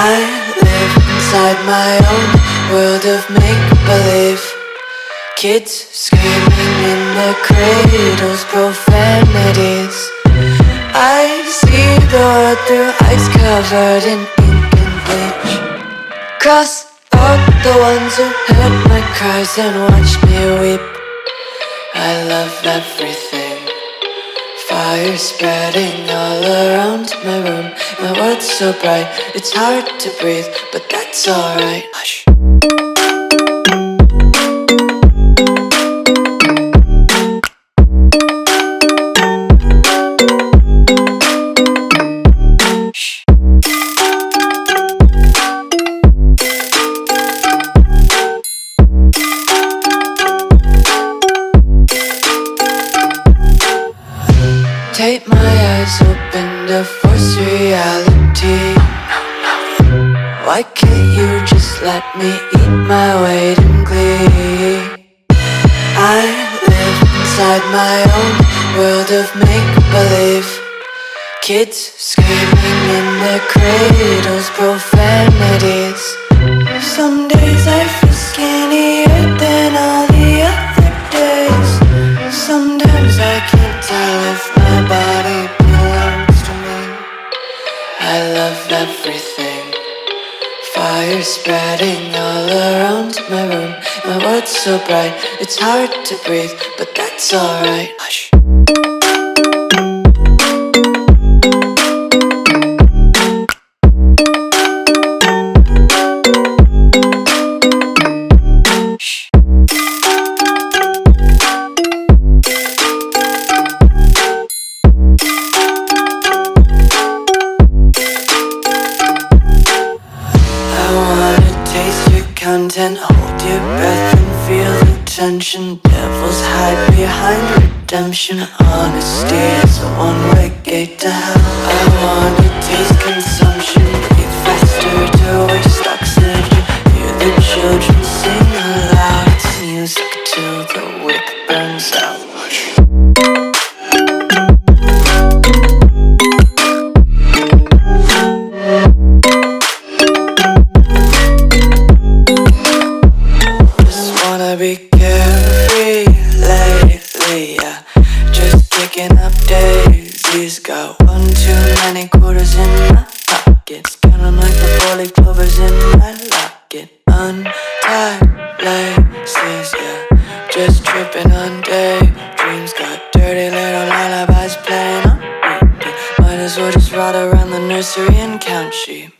I live inside my own world of make-believe. Kids screaming in the cradles, profanities. I see the world through eyes covered in ink and bleach. Cross out the ones who heard my cries and watched me weep. I love everything. Fire spreading all around my room. My world's so bright, it's hard to breathe, but that's alright. Hush. Take my eyes open to force reality. Why can't you just let me eat my weight in glee? I live inside my own world of make believe. Kids screaming in their cradles, profanities. Some days I Fire spreading all around my room. My world's so bright, it's hard to breathe, but that's alright. Hush. Content, hold your breath and feel the tension. Devils hide behind redemption. Honesty is a one-way gate to hell. I wanna taste be carefree lately, yeah. Just kicking up daisies. Got one too many quarters in my pockets. Counting like the four-leaf clovers in my locket. Untied laces, yeah. Just tripping on daydreams. Got dirty little lullabies playing on repeat. Might as well just ride around the nursery and count sheep.